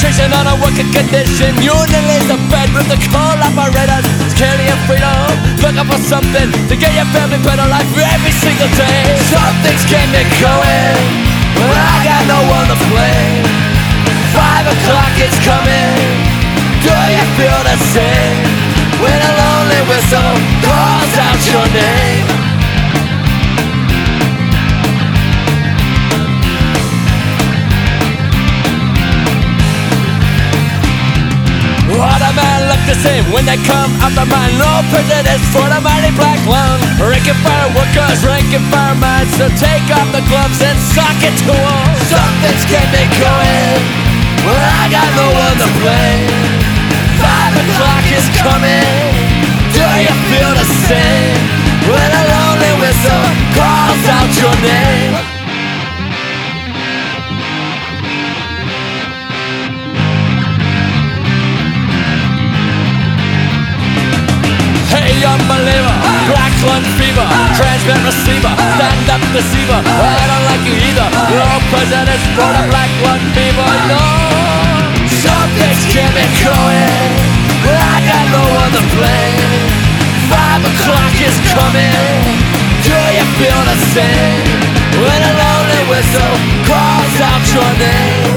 Condition on a working condition. Union the bed with the coal operators Carrying freedom. Looking for something to get your family better life every single day. Something's getting going But I got no one to blame. Five o'clock is coming. Do you feel the same? When a lonely whistle the same. When they come out the mine No prejudice for the mighty black lung. Ranking fire workers, ranking firemen So take off the gloves and sock it to them Something's getting going. Well I got no one to blame Five o'clock is coming. Do you feel the same? When a lonely whistle calls out your name lung fever, transmit receiver, stand up deceiver. I don't like you either. Your president's for the black lung fever. No, something's kept me going. I got no one to blame. Five o'clock is coming. Do you feel the same? When a lonely whistle calls out your name.